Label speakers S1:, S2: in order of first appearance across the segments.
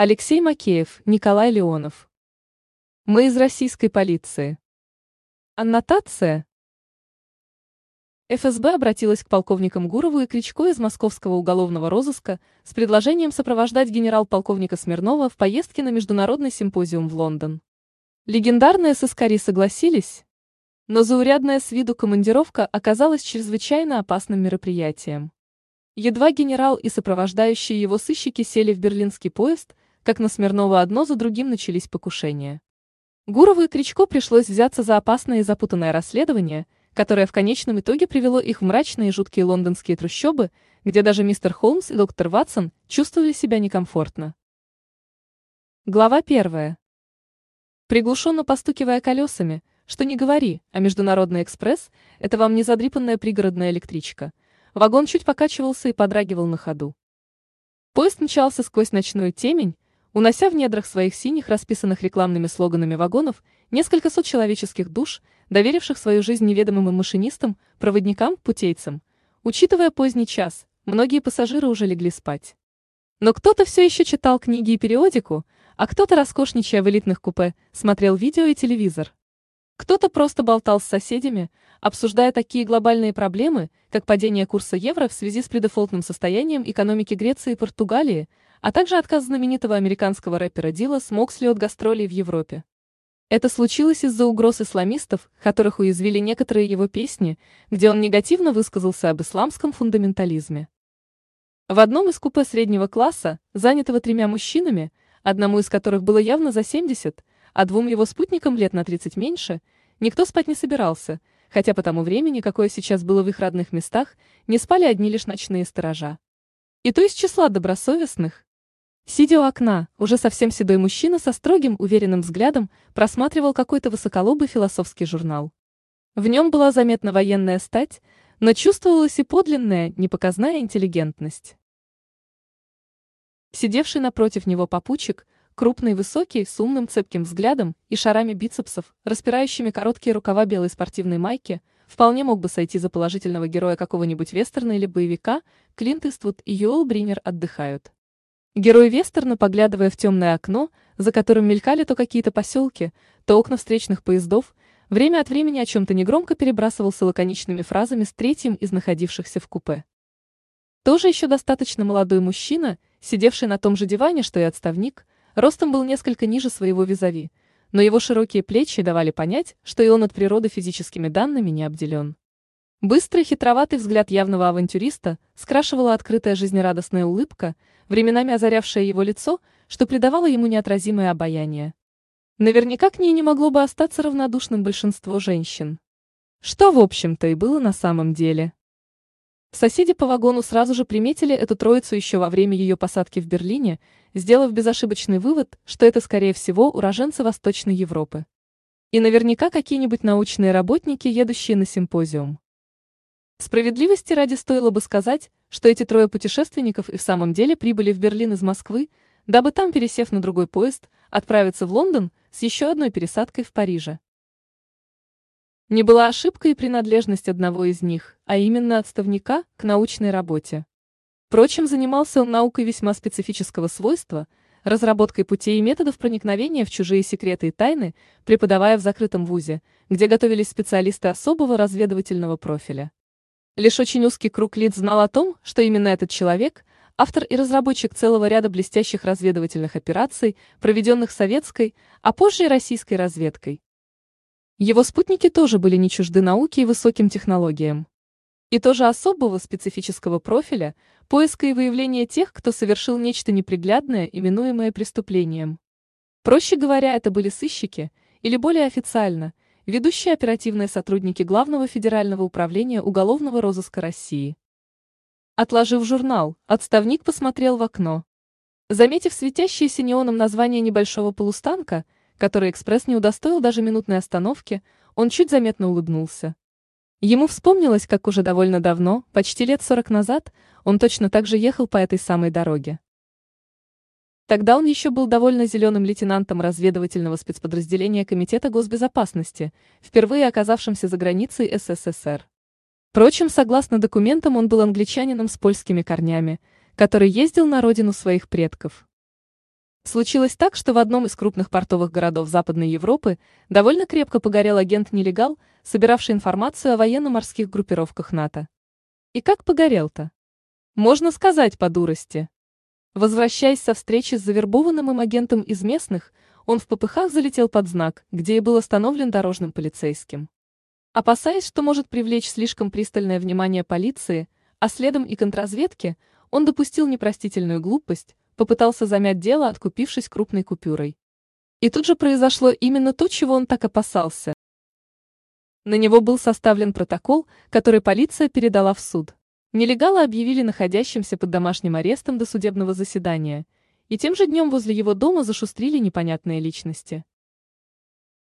S1: Алексей Макеев, Николай Леонов. Мы из российской полиции. Аннотация. ФСБ обратилась к полковникам Гурову и Кричко из московского уголовного розыска с предложением сопровождать генерал-полковника Смирнова в поездке на международный симпозиум в Лондон. Легендарные сыскари согласились, но заурядная с виду командировка оказалась чрезвычайно опасным мероприятием. Едва генерал и сопровождающие его сыщики сели в берлинский поезд, как на Смирнова одно за другим начались покушения. Гурову и Кричко пришлось взяться за опасное и запутанное расследование, которое в конечном итоге привело их в мрачные и жуткие лондонские трущобы, где даже мистер Холмс и доктор Ватсон чувствовали себя некомфортно. Глава первая. Приглушенно постукивая колесами, что не говори, а Международный экспресс – это вам не задрипанная пригородная электричка. Вагон чуть покачивался и подрагивал на ходу. Поезд мчался сквозь ночную темень, унося в недрах своих синих, расписанных рекламными слоганами вагонов, несколько сот человеческих душ, доверивших свою жизнь неведомым им машинистам, проводникам, путейцам. Учитывая поздний час, многие пассажиры уже легли спать. Но кто-то все еще читал книги и периодику, а кто-то, роскошничая в элитных купе, смотрел видео и телевизор. Кто-то просто болтал с соседями, обсуждая такие глобальные проблемы, как падение курса евро в связи с предефолтным состоянием экономики Греции и Португалии, а также отказ знаменитого американского рэпера Дила Смоксли от гастролей в Европе. Это случилось из-за угроз исламистов, которых уязвили некоторые его песни, где он негативно высказался об исламском фундаментализме. В одном из купе среднего класса, занятого тремя мужчинами, одному из которых было явно за 70, а двум его спутникам лет на 30 меньше, никто спать не собирался, хотя по тому времени, какое сейчас было в их родных местах, не спали одни лишь ночные сторожа. И то из числа добросовестных, Сидя у окна, уже совсем седой мужчина со строгим, уверенным взглядом просматривал какой-то высоколобый философский журнал. В нем была заметна военная стать, но чувствовалась и подлинная, непоказная интеллигентность. Сидевший напротив него попутчик, крупный, высокий, с умным цепким взглядом и шарами бицепсов, распирающими короткие рукава белой спортивной майки, вполне мог бы сойти за положительного героя какого-нибудь вестерна или боевика, Клинт Иствуд и Юэл Бринер отдыхают. Герой вестерна, поглядывая в темное окно, за которым мелькали то какие-то поселки, то окна встречных поездов, время от времени о чем-то негромко перебрасывался лаконичными фразами с третьим из находившихся в купе. Тоже еще достаточно молодой мужчина, сидевший на том же диване, что и отставник, ростом был несколько ниже своего визави, но его широкие плечи давали понять, что и он от природы физическими данными не обделен. Быстрый хитроватый взгляд явного авантюриста скрашивала открытая жизнерадостная улыбка – временами озарявшее его лицо, что придавало ему неотразимое обаяние. Наверняка к ней не могло бы остаться равнодушным большинство женщин. Что, в общем-то, и было на самом деле. Соседи по вагону сразу же приметили эту троицу еще во время ее посадки в Берлине, сделав безошибочный вывод, что это, скорее всего, уроженцы Восточной Европы. И наверняка какие-нибудь научные работники, едущие на симпозиум. Справедливости ради стоило бы сказать, что эти трое путешественников и в самом деле прибыли в Берлин из Москвы, дабы там, пересев на другой поезд, отправиться в Лондон с еще одной пересадкой в Париже. Не была ошибкой и принадлежность одного из них, а именно отставника, к научной работе. Впрочем, занимался он наукой весьма специфического свойства, разработкой путей и методов проникновения в чужие секреты и тайны, преподавая в закрытом вузе, где готовились специалисты особого разведывательного профиля. Лишь очень узкий круг лиц знал о том, что именно этот человек – автор и разработчик целого ряда блестящих разведывательных операций, проведенных советской, а позже и российской разведкой. Его спутники тоже были не чужды науке и высоким технологиям. И тоже особого специфического профиля – поиска и выявления тех, кто совершил нечто неприглядное, именуемое преступлением. Проще говоря, это были сыщики, или более официально – ведущие оперативные сотрудники Главного федерального управления уголовного розыска России. Отложив журнал, отставник посмотрел в окно. Заметив светящееся неоном название небольшого полустанка, который экспресс не удостоил даже минутной остановки, он чуть заметно улыбнулся. Ему вспомнилось, как уже довольно давно, почти лет сорок назад, он точно так же ехал по этой самой дороге. Тогда он еще был довольно зеленым лейтенантом разведывательного спецподразделения Комитета госбезопасности, впервые оказавшимся за границей СССР. Впрочем, согласно документам, он был англичанином с польскими корнями, который ездил на родину своих предков. Случилось так, что в одном из крупных портовых городов Западной Европы довольно крепко погорел агент-нелегал, собиравший информацию о военно-морских группировках НАТО. И как погорел-то? Можно сказать по дурости. Возвращаясь со встречи с завербованным им агентом из местных, он в попыхах залетел под знак, где и был остановлен дорожным полицейским. Опасаясь, что может привлечь слишком пристальное внимание полиции, а следом и контрразведки, он допустил непростительную глупость, попытался замять дело, откупившись крупной купюрой. И тут же произошло именно то, чего он так опасался. На него был составлен протокол, который полиция передала в суд. Нелегала объявили находящимся под домашним арестом до судебного заседания, и тем же днем возле его дома зашустрили непонятные личности.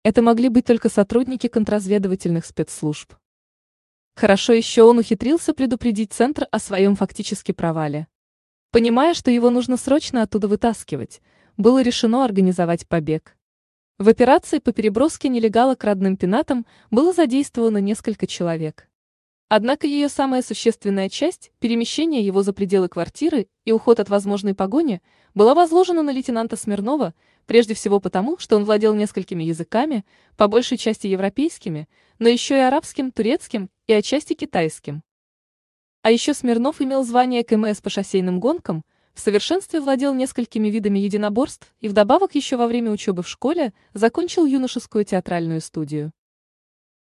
S1: Это могли быть только сотрудники контрразведывательных спецслужб. Хорошо еще он ухитрился предупредить Центр о своем фактически провале. Понимая, что его нужно срочно оттуда вытаскивать, было решено организовать побег. В операции по переброске нелегала к родным пенатам было задействовано несколько человек. Однако ее самая существенная часть, перемещение его за пределы квартиры и уход от возможной погони, была возложена на лейтенанта Смирнова, прежде всего потому, что он владел несколькими языками, по большей части европейскими, но еще и арабским, турецким и отчасти китайским. А еще Смирнов имел звание КМС по шоссейным гонкам, в совершенстве владел несколькими видами единоборств и вдобавок еще во время учебы в школе закончил юношескую театральную студию.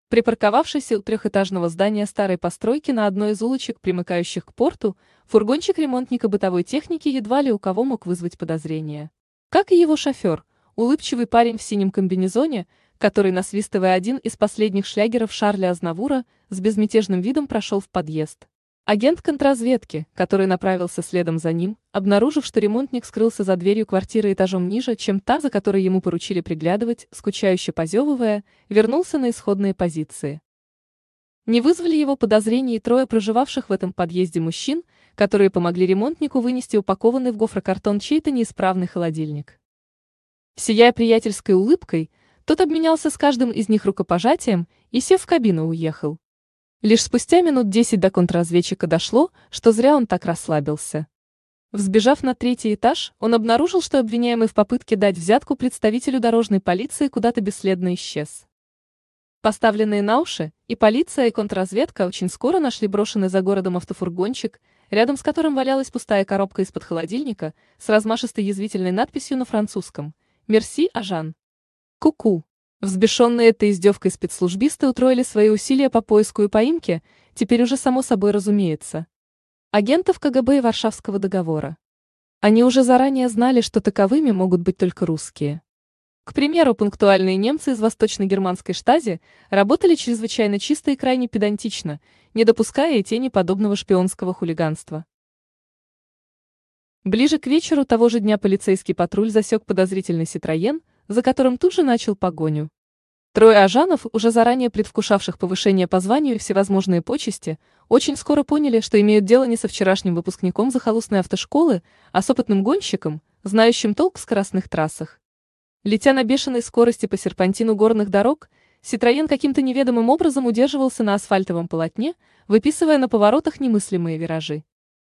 S1: Припарковавшись у трехэтажного здания старой постройки на одной из улочек, примыкающих к порту, фургончик ремонтника бытовой техники едва ли у кого мог вызвать подозрение. Как и его шофер, улыбчивый парень в синем комбинезоне, который, насвистывая один из последних шлягеров Шарля Азнавура, с безмятежным видом прошел в подъезд. Агент контрразведки, который направился следом за ним, обнаружив, что ремонтник скрылся за дверью квартиры этажом ниже, чем та, за которой ему поручили приглядывать, скучающе позевывая, вернулся на исходные позиции. Не вызвали его подозрений трое проживавших в этом подъезде мужчин, которые помогли ремонтнику вынести упакованный в гофрокартон чей-то неисправный холодильник. Сияя приятельской улыбкой, тот обменялся с каждым из них рукопожатием и, сев в кабину, уехал. Лишь спустя минут десять до контрразведчика дошло, что зря он так расслабился. Взбежав на третий этаж, он обнаружил, что обвиняемый в попытке дать взятку представителю дорожной полиции куда-то бесследно исчез. Поставленные на уши, и полиция, и контрразведка очень скоро нашли брошенный за городом автофургончик, рядом с которым валялась пустая коробка из-под холодильника с размашистой язвительной надписью на французском «Мерси, Ажан». Ку-ку. Взбешенные этой издевкой спецслужбисты утроили свои усилия по поиску и поимке, теперь уже само собой разумеется. Агентов КГБ и Варшавского договора. Они уже заранее знали, что таковыми могут быть только русские. К примеру, пунктуальные немцы из восточно-германской штази работали чрезвычайно чисто и крайне педантично, не допуская и тени подобного шпионского хулиганства. Ближе к вечеру того же дня полицейский патруль засек подозрительный Ситроен – за которым тут же начал погоню. Трое ажанов, уже заранее предвкушавших повышение по званию и всевозможные почести, очень скоро поняли, что имеют дело не со вчерашним выпускником захолустной автошколы, а с опытным гонщиком, знающим толк в скоростных трассах. Летя на бешеной скорости по серпантину горных дорог, Ситроен каким-то неведомым образом удерживался на асфальтовом полотне, выписывая на поворотах немыслимые виражи.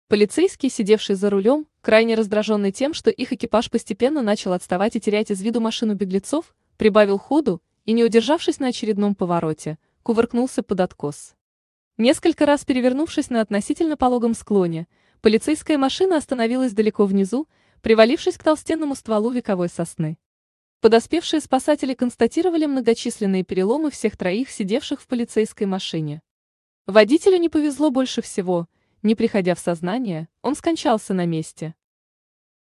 S1: Полицейский, сидевший за рулем, крайне раздраженный тем, что их экипаж постепенно начал отставать и терять из виду машину беглецов, прибавил ходу и, не удержавшись на очередном повороте, кувыркнулся под откос. Несколько раз перевернувшись на относительно пологом склоне, полицейская машина остановилась далеко внизу, привалившись к толстенному стволу вековой сосны. Подоспевшие спасатели констатировали многочисленные переломы всех троих сидевших в полицейской машине. Водителю не повезло больше всего – не приходя в сознание, он скончался на месте.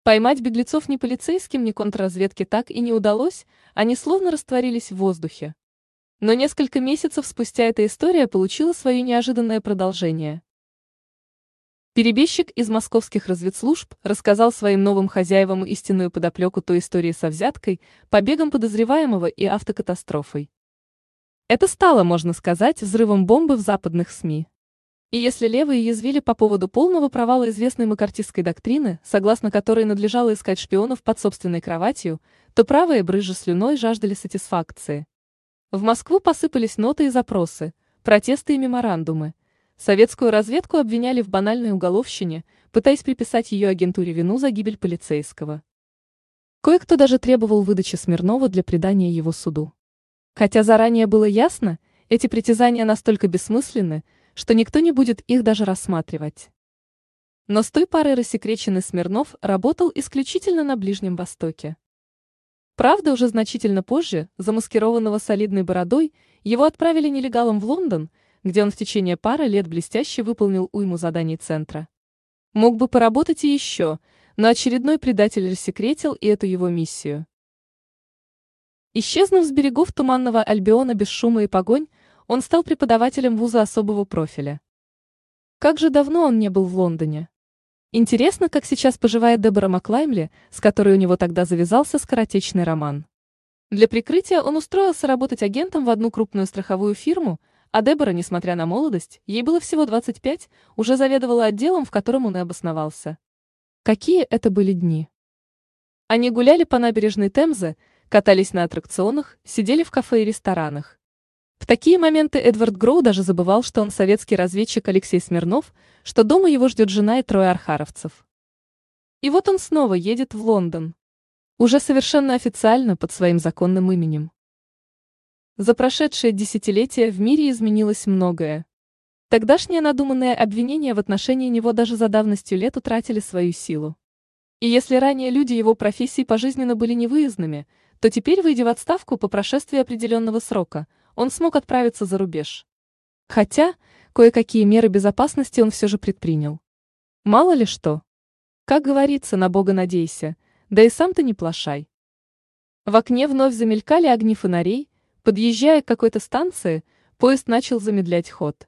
S1: Поймать беглецов ни полицейским, ни контрразведке так и не удалось, они словно растворились в воздухе. Но несколько месяцев спустя эта история получила свое неожиданное продолжение. Перебежчик из московских разведслужб рассказал своим новым хозяевам истинную подоплеку той истории со взяткой, побегом подозреваемого и автокатастрофой. Это стало, можно сказать, взрывом бомбы в западных СМИ. И если левые язвили по поводу полного провала известной макартистской доктрины, согласно которой надлежало искать шпионов под собственной кроватью, то правые, брызжа слюной, жаждали сатисфакции. В Москву посыпались ноты и запросы, протесты и меморандумы. Советскую разведку обвиняли в банальной уголовщине, пытаясь приписать ее агентуре вину за гибель полицейского. Кое-кто даже требовал выдачи Смирнова для предания его суду. Хотя заранее было ясно, эти притязания настолько бессмысленны, что никто не будет их даже рассматривать. Но с той поры рассекреченный Смирнов работал исключительно на Ближнем Востоке. Правда, уже значительно позже, замаскированного солидной бородой, его отправили нелегалом в Лондон, где он в течение пары лет блестяще выполнил уйму заданий центра. Мог бы поработать и еще, но очередной предатель рассекретил и эту его миссию. Исчезнув с берегов Туманного Альбиона без шума и погонь, он стал преподавателем вуза особого профиля. Как же давно он не был в Лондоне? Интересно, как сейчас поживает Дебора Маклаймли, с которой у него тогда завязался скоротечный роман. Для прикрытия он устроился работать агентом в одну крупную страховую фирму, а Дебора, несмотря на молодость, ей было всего 25, уже заведовала отделом, в котором он и обосновался. Какие это были дни? Они гуляли по набережной Темзы, катались на аттракционах, сидели в кафе и ресторанах. В такие моменты Эдвард Гроу даже забывал, что он советский разведчик Алексей Смирнов, что дома его ждет жена и трое архаровцев. И вот он снова едет в Лондон. Уже совершенно официально под своим законным именем. За прошедшее десятилетие в мире изменилось многое. Тогдашние надуманные обвинения в отношении него даже за давностью лет утратили свою силу. И если ранее люди его профессии пожизненно были невыездными, то теперь, выйдя в отставку по прошествии определенного срока, он смог отправиться за рубеж. Хотя, кое-какие меры безопасности он все же предпринял. Мало ли что. Как говорится, на Бога надейся, да и сам ты не плашай. В окне вновь замелькали огни фонарей, подъезжая к какой-то станции, поезд начал замедлять ход.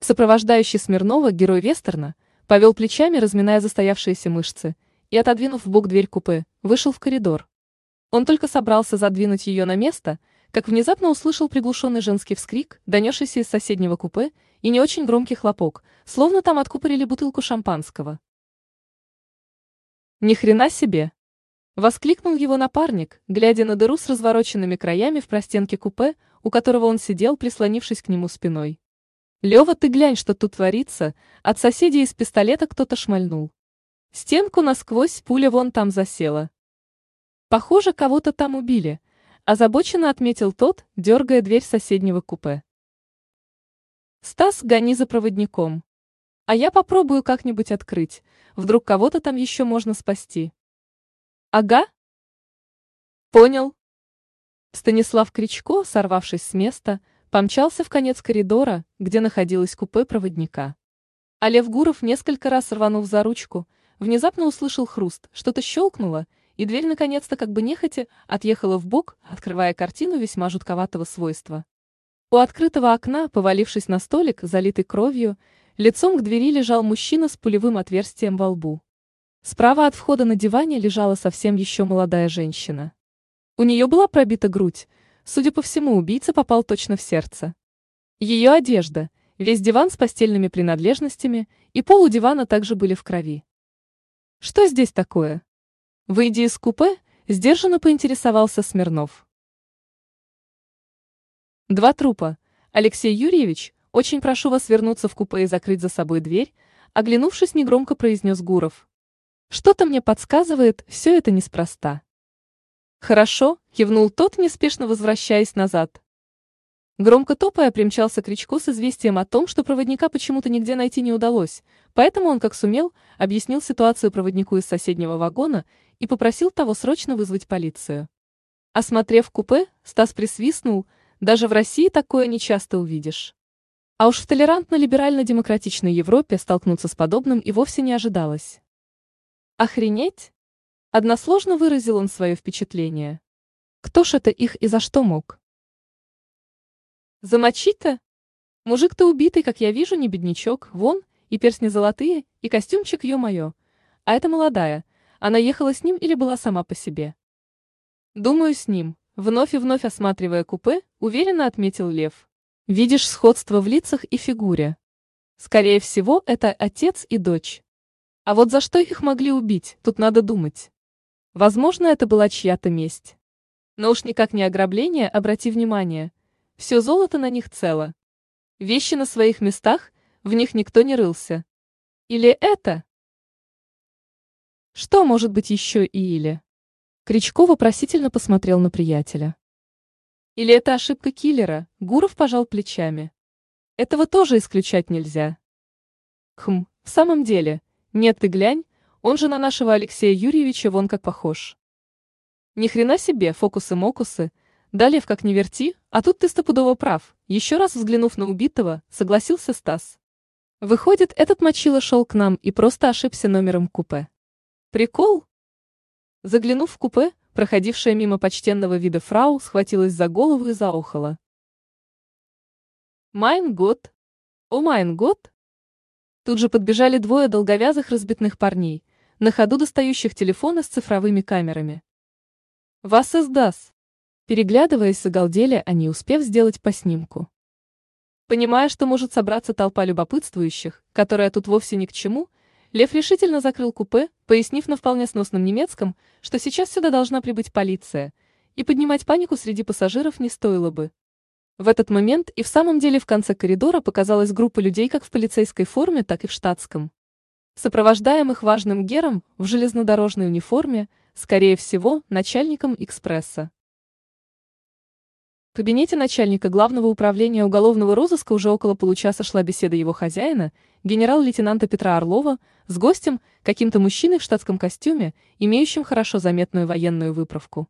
S1: Сопровождающий Смирнова герой Вестерна повел плечами, разминая застоявшиеся мышцы, и, отодвинув в бок дверь купе, вышел в коридор. Он только собрался задвинуть ее на место – как внезапно услышал приглушенный женский вскрик, донесшийся из соседнего купе, и не очень громкий хлопок, словно там откупорили бутылку шампанского. «Ни хрена себе!» — воскликнул его напарник, глядя на дыру с развороченными краями в простенке купе, у которого он сидел, прислонившись к нему спиной. «Лева, ты глянь, что тут творится!» От соседей из пистолета кто-то шмальнул. Стенку насквозь пуля вон там засела. Похоже, кого-то там убили, Озабоченно отметил тот, дергая дверь соседнего купе. Стас, гони за проводником. А я попробую как-нибудь открыть. Вдруг кого-то там еще можно спасти. Ага. Понял. Станислав Кричко, сорвавшись с места, помчался в конец коридора, где находилось купе проводника. А Лев Гуров, несколько раз рванув за ручку, внезапно услышал хруст, что-то щелкнуло, и дверь наконец-то как бы нехотя отъехала в бок, открывая картину весьма жутковатого свойства. У открытого окна, повалившись на столик, залитый кровью, лицом к двери лежал мужчина с пулевым отверстием во лбу. Справа от входа на диване лежала совсем еще молодая женщина. У нее была пробита грудь, судя по всему, убийца попал точно в сердце. Ее одежда, весь диван с постельными принадлежностями и пол у дивана также были в крови. Что здесь такое? Выйдя из купе, сдержанно поинтересовался Смирнов. Два трупа. Алексей Юрьевич, очень прошу вас вернуться в купе и закрыть за собой дверь, оглянувшись, негромко произнес Гуров. Что-то мне подсказывает, все это неспроста. Хорошо, кивнул тот, неспешно возвращаясь назад. Громко топая примчался Кричко с известием о том, что проводника почему-то нигде найти не удалось, поэтому он, как сумел, объяснил ситуацию проводнику из соседнего вагона и попросил того срочно вызвать полицию. Осмотрев купе, Стас присвистнул, даже в России такое нечасто увидишь. А уж в толерантно-либерально-демократичной Европе столкнуться с подобным и вовсе не ожидалось. Охренеть? Односложно выразил он свое впечатление. Кто ж это их и за что мог? Замочить-то? Мужик-то убитый, как я вижу, не беднячок, вон, и перстни золотые, и костюмчик, ё-моё. А это молодая, она ехала с ним или была сама по себе? Думаю, с ним, вновь и вновь осматривая купе, уверенно отметил Лев. Видишь сходство в лицах и фигуре. Скорее всего, это отец и дочь. А вот за что их могли убить, тут надо думать. Возможно, это была чья-то месть. Но уж никак не ограбление, обрати внимание, все золото на них цело. Вещи на своих местах, в них никто не рылся. Или это? Что может быть еще и или? Кричко вопросительно посмотрел на приятеля. Или это ошибка киллера? Гуров пожал плечами. Этого тоже исключать нельзя. Хм, в самом деле, нет ты глянь, он же на нашего Алексея Юрьевича вон как похож. Ни хрена себе, фокусы-мокусы, далее в как не верти, а тут ты стопудово прав, еще раз взглянув на убитого, согласился Стас. Выходит, этот мочило шел к нам и просто ошибся номером купе. Прикол? Заглянув в купе, проходившая мимо почтенного вида фрау схватилась за голову и заохала. «Mein Gott! O, mein Gott!» Тут же подбежали двое долговязых разбитных парней, на ходу достающих телефоны с цифровыми камерами. «Was ist das!» Переглядываясь, загалдели они, успев сделать по снимку. Понимая, что может собраться толпа любопытствующих, которая тут вовсе ни к чему, Лев решительно закрыл купе, пояснив на вполне сносном немецком, что сейчас сюда должна прибыть полиция, и поднимать панику среди пассажиров не стоило бы. В этот момент и в самом деле в конце коридора показалась группа людей как в полицейской форме, так и в штатском. Сопровождаемых важным гером в железнодорожной униформе, скорее всего, начальником экспресса. Кабинете начальника главного управления уголовного розыска уже около получаса шла беседа его хозяина, генерал-лейтенанта Петра Орлова, с гостем, каким-то мужчиной в штатском костюме, имеющим хорошо заметную военную выправку.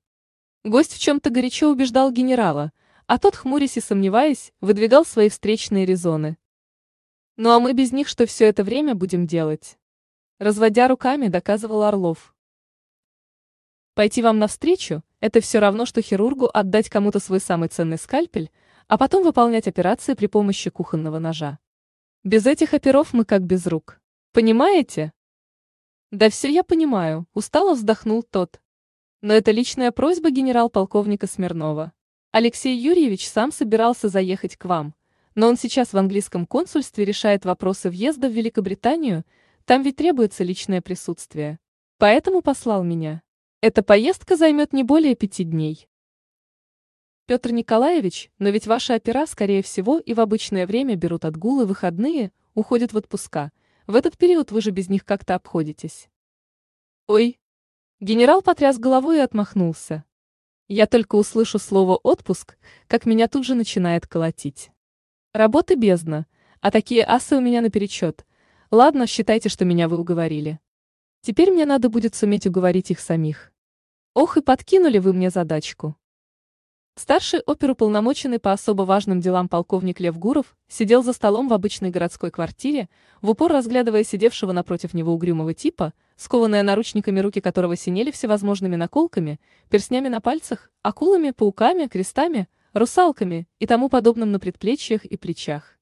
S1: Гость в чем-то горячо убеждал генерала, а тот, хмурясь и сомневаясь, выдвигал свои встречные резоны. «Ну а мы без них что все это время будем делать?» Разводя руками, доказывал Орлов. Пойти вам навстречу – это все равно, что хирургу отдать кому-то свой самый ценный скальпель, а потом выполнять операции при помощи кухонного ножа. Без этих оперов мы как без рук. Понимаете? Да все я понимаю, устало вздохнул тот. Но это личная просьба генерал-полковника Смирнова. Алексей Юрьевич сам собирался заехать к вам, но он сейчас в английском консульстве решает вопросы въезда в Великобританию, там ведь требуется личное присутствие. Поэтому послал меня. Эта поездка займет не более пяти дней. Петр Николаевич, но ведь ваши опера, скорее всего, и в обычное время берут отгулы выходные, уходят в отпуска. В этот период вы же без них как-то обходитесь. Ой. Генерал потряс головой и отмахнулся. Я только услышу слово «отпуск», как меня тут же начинает колотить. Работы бездна, а такие асы у меня наперечет. Ладно, считайте, что меня вы уговорили. Теперь мне надо будет суметь уговорить их самих. Ох и подкинули вы мне задачку. Старший оперуполномоченный по особо важным делам полковник Лев Гуров сидел за столом в обычной городской квартире, в упор разглядывая сидевшего напротив него угрюмого типа, скованные наручниками руки которого синели всевозможными наколками, перстнями на пальцах, акулами, пауками, крестами, русалками и тому подобным на предплечьях и плечах.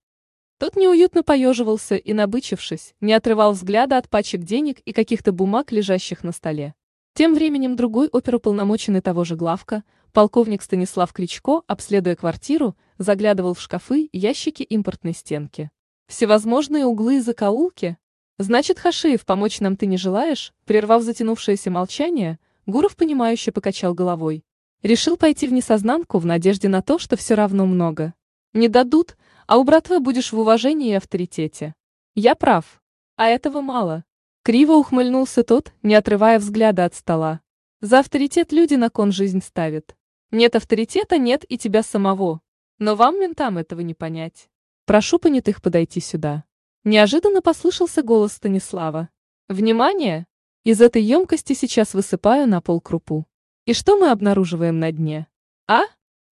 S1: Тот неуютно поеживался и, набычившись, не отрывал взгляда от пачек денег и каких-то бумаг, лежащих на столе. Тем временем другой оперуполномоченный того же главка, полковник Станислав Кричко, обследуя квартиру, заглядывал в шкафы ящики импортной стенки. Всевозможные углы и закоулки. Значит, Хашиев, помочь нам ты не желаешь? Прервав затянувшееся молчание, Гуров понимающе покачал головой. Решил пойти в несознанку в надежде на то, что все равно много. Не дадут, а у братвы будешь в уважении и авторитете. Я прав. А этого мало. Криво ухмыльнулся тот, не отрывая взгляда от стола. За авторитет люди на кон жизнь ставят. Нет авторитета, нет и тебя самого. Но вам, ментам, этого не понять. Прошу понятых подойти сюда. Неожиданно послышался голос Станислава. Внимание! Из этой емкости сейчас высыпаю на пол крупу. И что мы обнаруживаем на дне? А?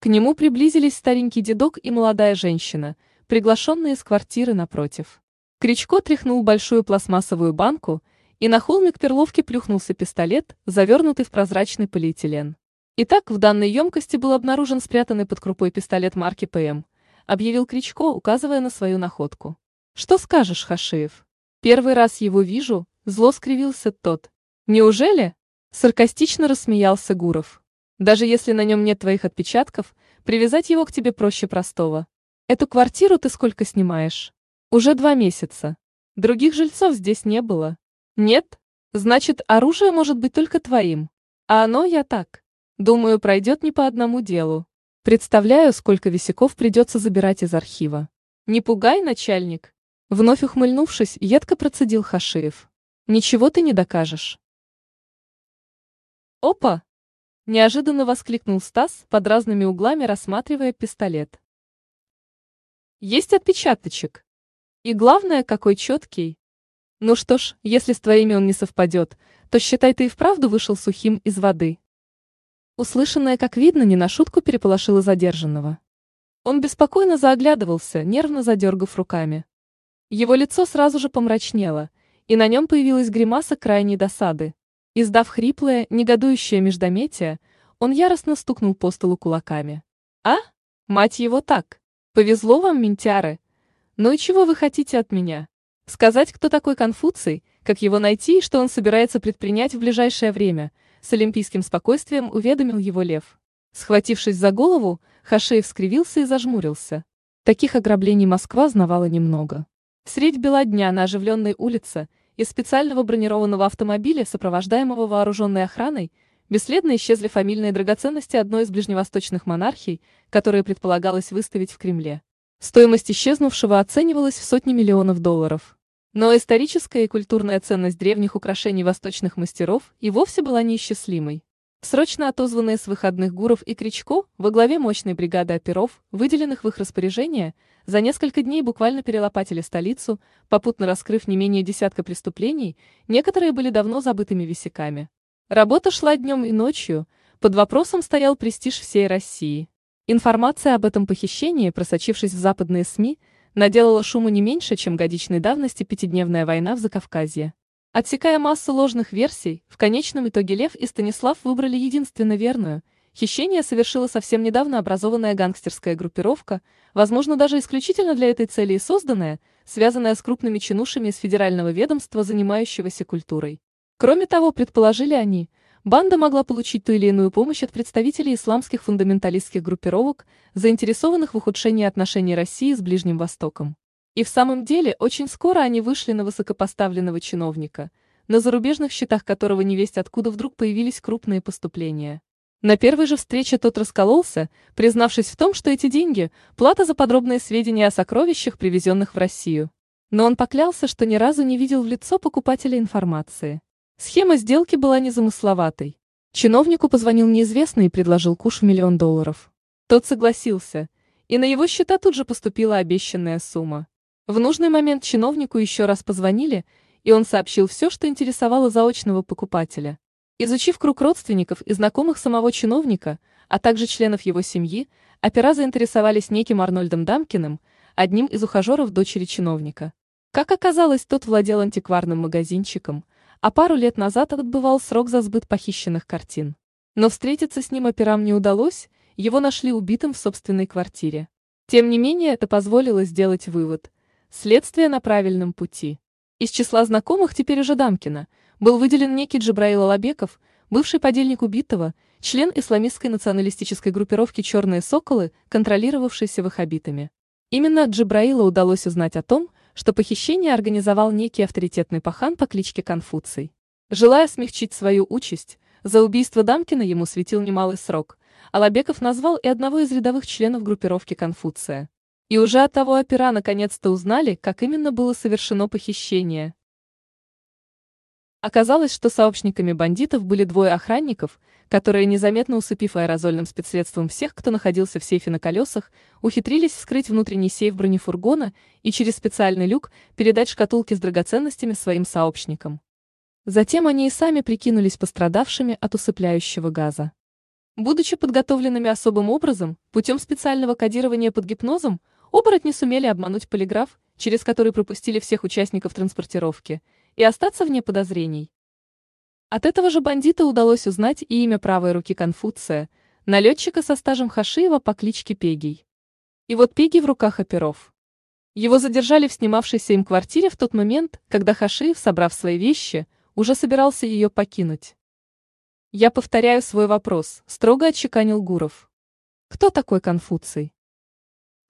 S1: К нему приблизились старенький дедок и молодая женщина, приглашенные из квартиры напротив. Кричко тряхнул большую пластмассовую банку, и на холмик перловки плюхнулся пистолет, завернутый в прозрачный полиэтилен. Итак, в данной емкости был обнаружен спрятанный под крупой пистолет марки ПМ, объявил Кричко, указывая на свою находку. Что скажешь, Хашиев? Первый раз его вижу, зло скривился тот. Неужели? Саркастично рассмеялся Гуров. Даже если на нем нет твоих отпечатков, привязать его к тебе проще простого. Эту квартиру ты сколько снимаешь? Уже два месяца. Других жильцов здесь не было. Нет? Значит, оружие может быть только твоим. А оно я так. Думаю, пройдет не по одному делу. Представляю, сколько висяков придется забирать из архива. Не пугай, начальник. Вновь ухмыльнувшись, едко процедил Хашиев. Ничего ты не докажешь. Опа! Неожиданно воскликнул Стас, под разными углами рассматривая пистолет. Есть отпечаточек. И главное, какой четкий. Ну что ж, если с твоими он не совпадет, то считай ты и вправду вышел сухим из воды. Услышанное, как видно, не на шутку переполошило задержанного. Он беспокойно заоглядывался, нервно задергав руками. Его лицо сразу же помрачнело, и на нем появилась гримаса крайней досады. Издав хриплое, негодующее междометие, он яростно стукнул по столу кулаками. «А? Мать его так! Повезло вам, ментяры! Ну и чего вы хотите от меня? Сказать, кто такой Конфуций, как его найти и что он собирается предпринять в ближайшее время?» С олимпийским спокойствием уведомил его лев. Схватившись за голову, Хашеев скривился и зажмурился. Таких ограблений Москва знавала немного. Средь бела дня на оживленной улице из специального бронированного автомобиля, сопровождаемого вооруженной охраной, бесследно исчезли фамильные драгоценности одной из ближневосточных монархий, которые предполагалось выставить в Кремле. Стоимость исчезнувшего оценивалась в сотни миллионов долларов. Но историческая и культурная ценность древних украшений восточных мастеров и вовсе была неисчислимой. Срочно отозванные с выходных Гуров и Кричко во главе мощной бригады оперов, выделенных в их распоряжение, за несколько дней буквально перелопатили столицу, попутно раскрыв не менее десятка преступлений, некоторые были давно забытыми висяками. Работа шла днем и ночью, под вопросом стоял престиж всей России. Информация об этом похищении, просочившись в западные СМИ, наделала шуму не меньше, чем годичной давности пятидневная война в Закавказье. Отсекая массу ложных версий, в конечном итоге Лев и Станислав выбрали единственно верную. Хищение совершила совсем недавно образованная гангстерская группировка, возможно, даже исключительно для этой цели и созданная, связанная с крупными чинушами из федерального ведомства, занимающегося культурой. Кроме того, предположили они – Банда могла получить ту или иную помощь от представителей исламских фундаменталистских группировок, заинтересованных в ухудшении отношений России с Ближним Востоком. И в самом деле, очень скоро они вышли на высокопоставленного чиновника, на зарубежных счетах которого невесть откуда вдруг появились крупные поступления. На первой же встрече тот раскололся, признавшись в том, что эти деньги – плата за подробные сведения о сокровищах, привезенных в Россию. Но он поклялся, что ни разу не видел в лицо покупателя информации. Схема сделки была незамысловатой. Чиновнику позвонил неизвестный и предложил Кушу миллион долларов. Тот согласился, и на его счета тут же поступила обещанная сумма. В нужный момент чиновнику еще раз позвонили, и он сообщил все, что интересовало заочного покупателя. Изучив круг родственников и знакомых самого чиновника, а также членов его семьи, опера заинтересовались неким Арнольдом Дамкиным, одним из ухажеров дочери чиновника. Как оказалось, тот владел антикварным магазинчиком – а пару лет назад отбывал срок за сбыт похищенных картин. Но встретиться с ним операм не удалось, его нашли убитым в собственной квартире. Тем не менее, это позволило сделать вывод. Следствие на правильном пути. Из числа знакомых теперь уже Дамкина был выделен некий Джабраил Алабеков, бывший подельник убитого, член исламистской националистической группировки «Черные соколы», контролировавшийся ваххабитами. Именно от Джабраила удалось узнать о том, что похищение организовал некий авторитетный пахан по кличке Конфуций. Желая смягчить свою участь, за убийство Дамкина ему светил немалый срок, Алабеков назвал и одного из рядовых членов группировки Конфуция. И уже от того опера наконец-то узнали, как именно было совершено похищение. Оказалось, что сообщниками бандитов были двое охранников, которые, незаметно усыпив аэрозольным спецсредством всех, кто находился в сейфе на колесах, ухитрились вскрыть внутренний сейф бронефургона и через специальный люк передать шкатулки с драгоценностями своим сообщникам. Затем они и сами прикинулись пострадавшими от усыпляющего газа. Будучи подготовленными особым образом, путем специального кодирования под гипнозом, оборотни сумели обмануть полиграф, через который пропустили всех участников транспортировки – и остаться вне подозрений. От этого же бандита удалось узнать и имя правой руки Конфуция, налетчика со стажем Хашиева по кличке Пегий. И вот Пегий в руках оперов. Его задержали в снимавшейся им квартире в тот момент, когда Хашиев, собрав свои вещи, уже собирался ее покинуть. Я повторяю свой вопрос, строго отчеканил Гуров. Кто такой Конфуций?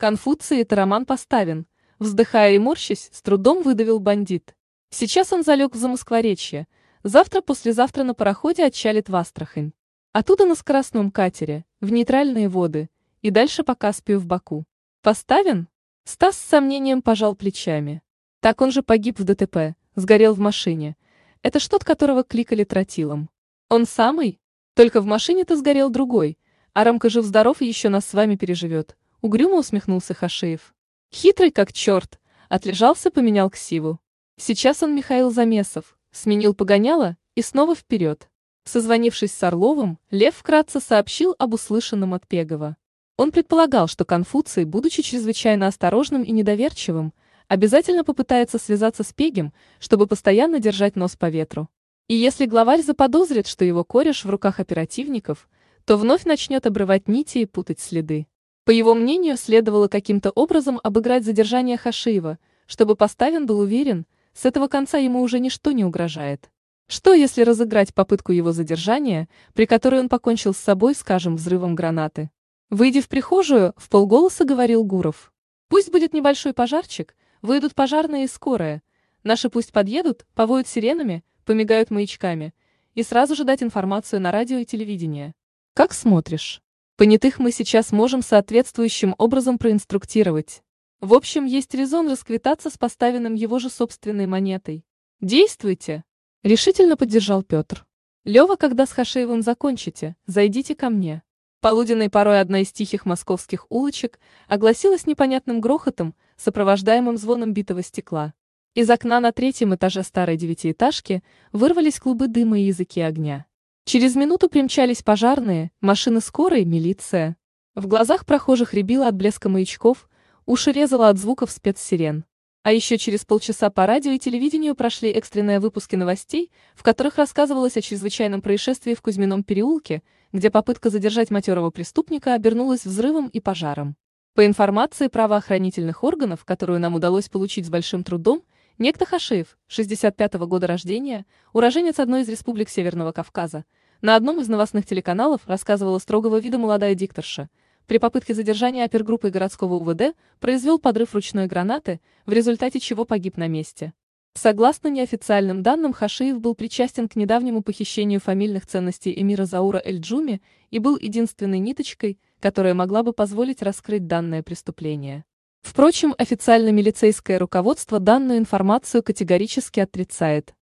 S1: Конфуций это Роман Поставин, вздыхая и морщась, с трудом выдавил бандит. Сейчас он залег в Замоскворечье, завтра-послезавтра на пароходе отчалит в Астрахань. Оттуда на скоростном катере, в нейтральные воды, и дальше по Каспию в Баку. Поставен? Стас с сомнением пожал плечами. Так он же погиб в ДТП, сгорел в машине. Это ж тот, которого кликали тротилом. Он самый? Только в машине-то сгорел другой, а Рамка жив-здоров и еще нас с вами переживет. Угрюмо усмехнулся Хашиев. Хитрый как черт, отлежался, поменял ксиву. Сейчас он Михаил Замесов, сменил погоняло и снова вперед. Созвонившись с Орловым, Лев вкратце сообщил об услышанном от Пегова. Он предполагал, что Конфуций, будучи чрезвычайно осторожным и недоверчивым, обязательно попытается связаться с Пегем, чтобы постоянно держать нос по ветру. И если главарь заподозрит, что его кореш в руках оперативников, то вновь начнет обрывать нити и путать следы. По его мнению, следовало каким-то образом обыграть задержание Хашиева, чтобы Поставин был уверен, с этого конца ему уже ничто не угрожает. Что если разыграть попытку его задержания, при которой он покончил с собой, скажем, взрывом гранаты? Выйдя в прихожую, в полголоса говорил Гуров. Пусть будет небольшой пожарчик, выйдут пожарные и скорая. Наши пусть подъедут, повоют сиренами, помигают маячками. И сразу же дать информацию на радио и телевидение. Как смотришь? Понятых мы сейчас можем соответствующим образом проинструктировать. В общем, есть резон расквитаться с поставенным его же собственной монетой. Действуйте! Решительно поддержал Петр. Лева, когда с Хашеевым закончите, зайдите ко мне. Полуденной порой одна из тихих московских улочек огласилась непонятным грохотом, сопровождаемым звоном битого стекла. Из окна на третьем этаже старой девятиэтажки вырвались клубы дыма и языки огня. Через минуту примчались пожарные, машины скорой, милиция. В глазах прохожих рябило от блеска маячков, уши резало от звуков спецсирен. А еще через полчаса по радио и телевидению прошли экстренные выпуски новостей, в которых рассказывалось о чрезвычайном происшествии в Кузьмином переулке, где попытка задержать матерого преступника обернулась взрывом и пожаром. По информации правоохранительных органов, которую нам удалось получить с большим трудом, некто Хашиев, 65 -го года рождения, уроженец одной из республик Северного Кавказа, на одном из новостных телеканалов рассказывала строгого вида молодая дикторша – при попытке задержания опергруппы городского УВД произвел подрыв ручной гранаты, в результате чего погиб на месте. Согласно неофициальным данным, Хашиев был причастен к недавнему похищению фамильных ценностей эмира Заура Эль-Джуми и был единственной ниточкой, которая могла бы позволить раскрыть данное преступление. Впрочем, официально милицейское руководство данную информацию категорически отрицает.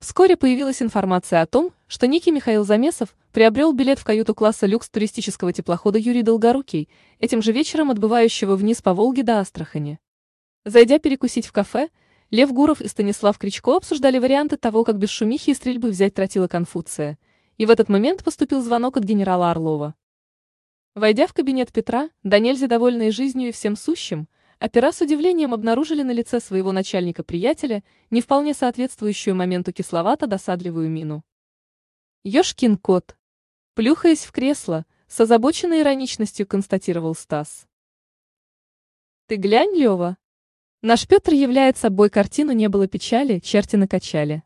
S1: Вскоре появилась информация о том, что некий Михаил Замесов приобрел билет в каюту класса люкс туристического теплохода Юрий Долгорукий, этим же вечером отбывающего вниз по Волге до Астрахани. Зайдя перекусить в кафе, Лев Гуров и Станислав Кричко обсуждали варианты того, как без шумихи и стрельбы взять тротила Конфуция. И в этот момент поступил звонок от генерала Орлова. Войдя в кабинет Петра, да нельзя довольные жизнью и всем сущим, Опера с удивлением обнаружили на лице своего начальника-приятеля не вполне соответствующую моменту кисловато-досадливую мину. Ёшкин кот. Плюхаясь в кресло, с озабоченной ироничностью констатировал Стас. Ты глянь, Лева. Наш Петр являет собой картину «Не было печали, черти накачали».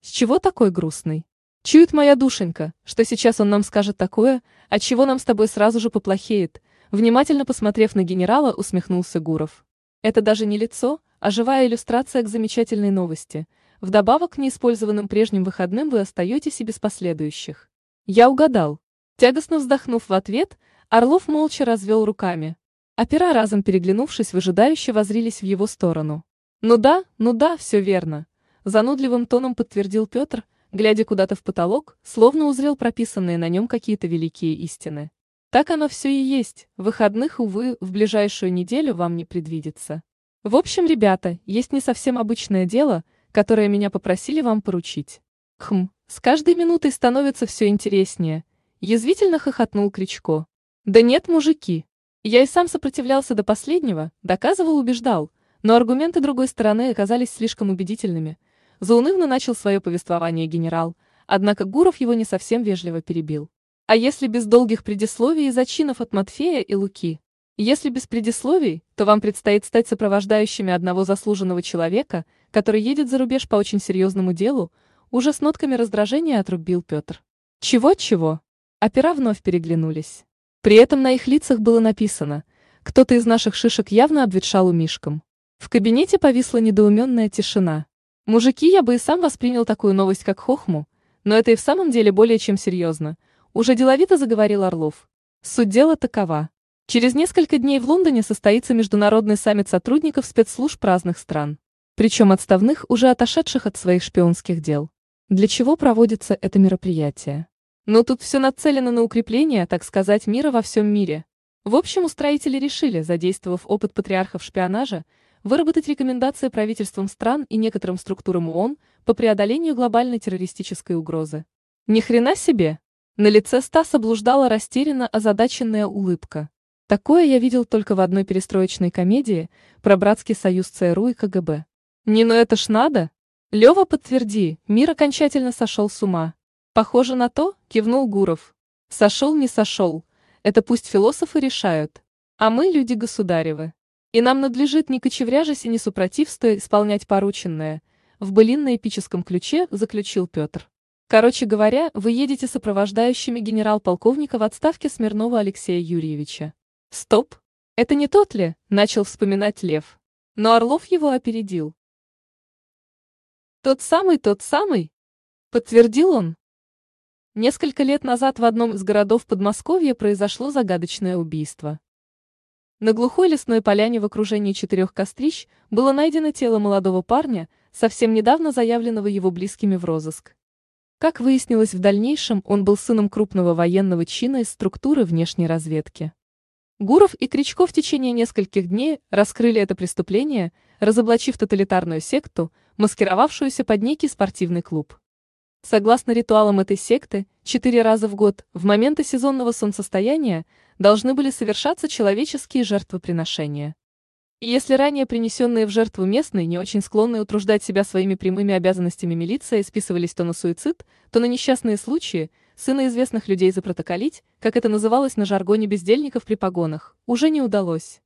S1: С чего такой грустный? Чует моя душенька, что сейчас он нам скажет такое, от чего нам с тобой сразу же поплохеет, Внимательно посмотрев на генерала, усмехнулся Гуров. Это даже не лицо, а живая иллюстрация к замечательной новости. Вдобавок к неиспользованным прежним выходным вы остаетесь и без последующих. Я угадал. Тягостно вздохнув в ответ, Орлов молча развел руками. Опера разом переглянувшись, выжидающе возрились в его сторону. «Ну да, ну да, все верно», – занудливым тоном подтвердил Петр, глядя куда-то в потолок, словно узрел прописанные на нем какие-то великие истины. Так оно все и есть, выходных, увы, в ближайшую неделю вам не предвидится. В общем, ребята, есть не совсем обычное дело, которое меня попросили вам поручить. Хм, с каждой минутой становится все интереснее. Язвительно хохотнул Кричко. Да нет, мужики. Я и сам сопротивлялся до последнего, доказывал, убеждал, но аргументы другой стороны оказались слишком убедительными. Заунывно начал свое повествование генерал, однако Гуров его не совсем вежливо перебил. А если без долгих предисловий и зачинов от Матфея и Луки? Если без предисловий, то вам предстоит стать сопровождающими одного заслуженного человека, который едет за рубеж по очень серьезному делу, уже с нотками раздражения отрубил Петр. Чего-чего? Опера вновь переглянулись. При этом на их лицах было написано «Кто-то из наших шишек явно обветшал у Мишкам». В кабинете повисла недоуменная тишина. Мужики, я бы и сам воспринял такую новость как хохму, но это и в самом деле более чем серьезно – уже деловито заговорил Орлов. Суть дела такова. Через несколько дней в Лондоне состоится международный саммит сотрудников спецслужб разных стран. Причем отставных, уже отошедших от своих шпионских дел. Для чего проводится это мероприятие? Ну тут все нацелено на укрепление, так сказать, мира во всем мире. В общем, устроители решили, задействовав опыт патриархов шпионажа, выработать рекомендации правительствам стран и некоторым структурам ООН по преодолению глобальной террористической угрозы. Ни хрена себе! На лице Стаса блуждала растерянно озадаченная улыбка. Такое я видел только в одной перестроечной комедии про братский союз ЦРУ и КГБ. Не, ну это ж надо! Лева, подтверди, мир окончательно сошел с ума. Похоже на то, кивнул Гуров. Сошел, не сошел. Это пусть философы решают. А мы люди государевы. И нам надлежит не кочевряжись и не супротивствуя исполнять порученное. В былинно-эпическом ключе заключил Петр. Короче говоря, вы едете сопровождающими генерал-полковника в отставке Смирнова Алексея Юрьевича. Стоп! Это не тот ли? Начал вспоминать Лев. Но Орлов его опередил. Тот самый, тот самый? Подтвердил он. Несколько лет назад в одном из городов Подмосковья произошло загадочное убийство. На глухой лесной поляне в окружении четырех кострищ было найдено тело молодого парня, совсем недавно заявленного его близкими в розыск. Как выяснилось в дальнейшем, он был сыном крупного военного чина из структуры внешней разведки. Гуров и Кричко в течение нескольких дней раскрыли это преступление, разоблачив тоталитарную секту, маскировавшуюся под некий спортивный клуб. Согласно ритуалам этой секты, четыре раза в год, в моменты сезонного солнцестояния, должны были совершаться человеческие жертвоприношения. Если ранее принесенные в жертву местные, не очень склонные утруждать себя своими прямыми обязанностями милиция списывались то на суицид, то на несчастные случаи, сына известных людей запротоколить, как это называлось на жаргоне бездельников при погонах, уже не удалось.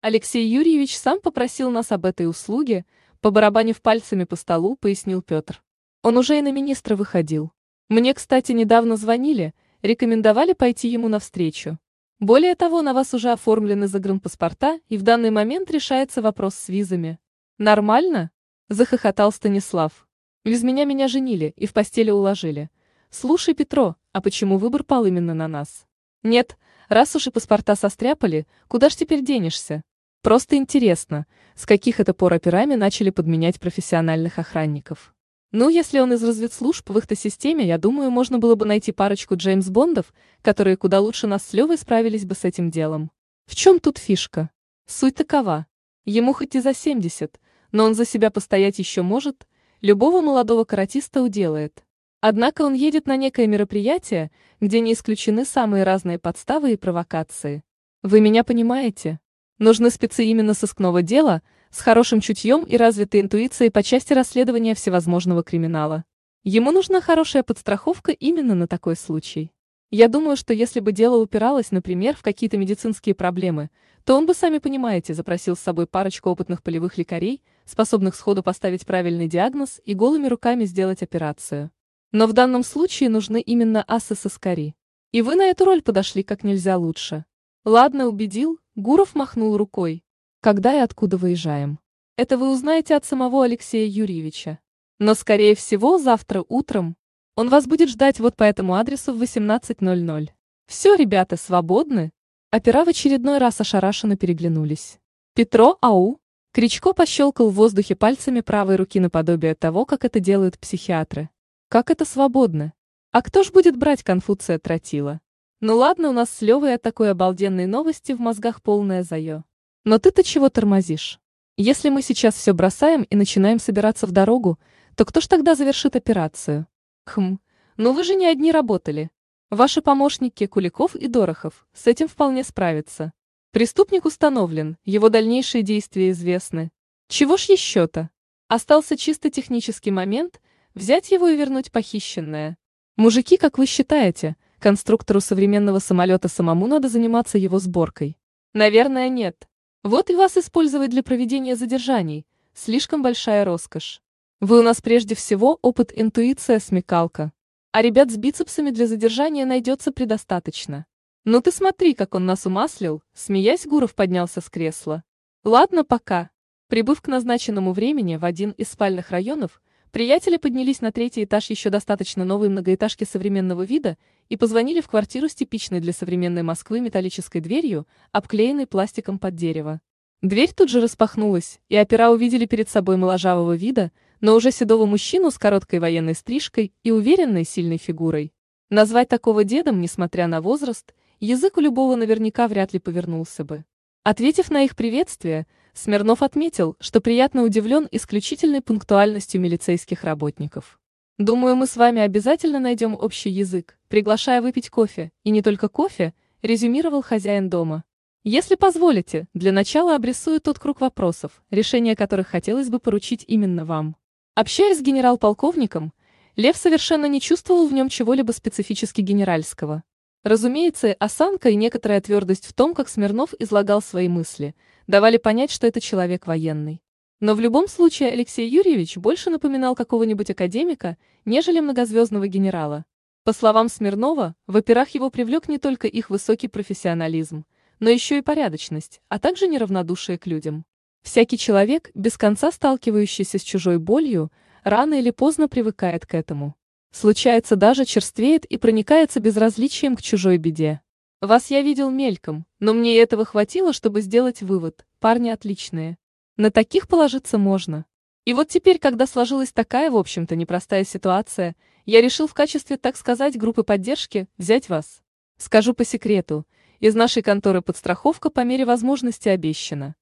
S1: Алексей Юрьевич сам попросил нас об этой услуге, побарабанив пальцами по столу, пояснил Петр. Он уже и на министра выходил. Мне, кстати, недавно звонили, рекомендовали пойти ему навстречу. Более того, на вас уже оформлены загранпаспорта, и в данный момент решается вопрос с визами. Нормально? Захохотал Станислав. Без меня меня женили и в постели уложили. Слушай, Петро, а почему выбор пал именно на нас? Нет, раз уж и паспорта состряпали, куда ж теперь денешься? Просто интересно, с каких это пор операми начали подменять профессиональных охранников. Ну, если он из разведслужб в их-то системе, я думаю, можно было бы найти парочку Джеймс Бондов, которые куда лучше нас с Левой справились бы с этим делом. В чем тут фишка? Суть такова. Ему хоть и за 70, но он за себя постоять еще может, любого молодого каратиста уделает. Однако он едет на некое мероприятие, где не исключены самые разные подставы и провокации. Вы меня понимаете? Нужны спецы именно сыскного дела – с хорошим чутьем и развитой интуицией по части расследования всевозможного криминала. Ему нужна хорошая подстраховка именно на такой случай. Я думаю, что если бы дело упиралось, например, в какие-то медицинские проблемы, то он бы, сами понимаете, запросил с собой парочку опытных полевых лекарей, способных сходу поставить правильный диагноз и голыми руками сделать операцию. Но в данном случае нужны именно асы соскари. И вы на эту роль подошли как нельзя лучше. Ладно, убедил, Гуров махнул рукой. Когда и откуда выезжаем? Это вы узнаете от самого Алексея Юрьевича. Но, скорее всего, завтра утром. Он вас будет ждать вот по этому адресу в 18.00. Все, ребята, свободны? Опера в очередной раз ошарашенно переглянулись. Петро, ау! Кричко пощелкал в воздухе пальцами правой руки наподобие того, как это делают психиатры. Как это свободно? А кто ж будет брать Конфуция Тротила? Ну ладно, у нас с Левой от такой обалденной новости в мозгах полное заё. Но ты-то чего тормозишь? Если мы сейчас все бросаем и начинаем собираться в дорогу, то кто ж тогда завершит операцию? Хм, ну вы же не одни работали. Ваши помощники Куликов и Дорохов с этим вполне справятся. Преступник установлен, его дальнейшие действия известны. Чего ж еще-то? Остался чисто технический момент взять его и вернуть похищенное. Мужики, как вы считаете, конструктору современного самолета самому надо заниматься его сборкой? Наверное, нет. Вот и вас использовать для проведения задержаний. Слишком большая роскошь. Вы у нас прежде всего опыт, интуиция, смекалка. А ребят с бицепсами для задержания найдется предостаточно. Ну ты смотри, как он нас умаслил, смеясь, Гуров поднялся с кресла. Ладно, пока. Прибыв к назначенному времени в один из спальных районов, приятели поднялись на третий этаж еще достаточно новой многоэтажки современного вида и позвонили в квартиру с типичной для современной Москвы металлической дверью, обклеенной пластиком под дерево. Дверь тут же распахнулась, и опера увидели перед собой моложавого вида, но уже седого мужчину с короткой военной стрижкой и уверенной сильной фигурой. Назвать такого дедом, несмотря на возраст, язык у любого наверняка вряд ли повернулся бы. Ответив на их приветствие, Смирнов отметил, что приятно удивлен исключительной пунктуальностью милицейских работников. «Думаю, мы с вами обязательно найдем общий язык, приглашая выпить кофе, и не только кофе», резюмировал хозяин дома. «Если позволите, для начала обрисую тот круг вопросов, решение которых хотелось бы поручить именно вам». Общаясь с генерал-полковником, Лев совершенно не чувствовал в нем чего-либо специфически генеральского. Разумеется, осанка и некоторая твердость в том, как Смирнов излагал свои мысли – давали понять, что это человек военный. Но в любом случае Алексей Юрьевич больше напоминал какого-нибудь академика, нежели многозвездного генерала. По словам Смирнова, в операх его привлек не только их высокий профессионализм, но еще и порядочность, а также неравнодушие к людям. Всякий человек, без конца сталкивающийся с чужой болью, рано или поздно привыкает к этому. Случается даже черствеет и проникается безразличием к чужой беде. Вас я видел мельком, но мне этого хватило, чтобы сделать вывод. Парни отличные. На таких положиться можно. И вот теперь, когда сложилась такая, в общем-то, непростая ситуация, я решил в качестве, так сказать, группы поддержки взять вас. Скажу по секрету, из нашей конторы подстраховка по мере возможности обещана.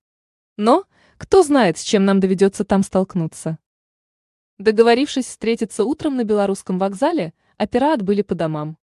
S1: Но, кто знает, с чем нам доведется там столкнуться. Договорившись встретиться утром на белорусском вокзале, опера отбыли по домам.